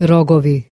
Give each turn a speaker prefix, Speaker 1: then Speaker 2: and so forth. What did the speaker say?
Speaker 1: rogovi.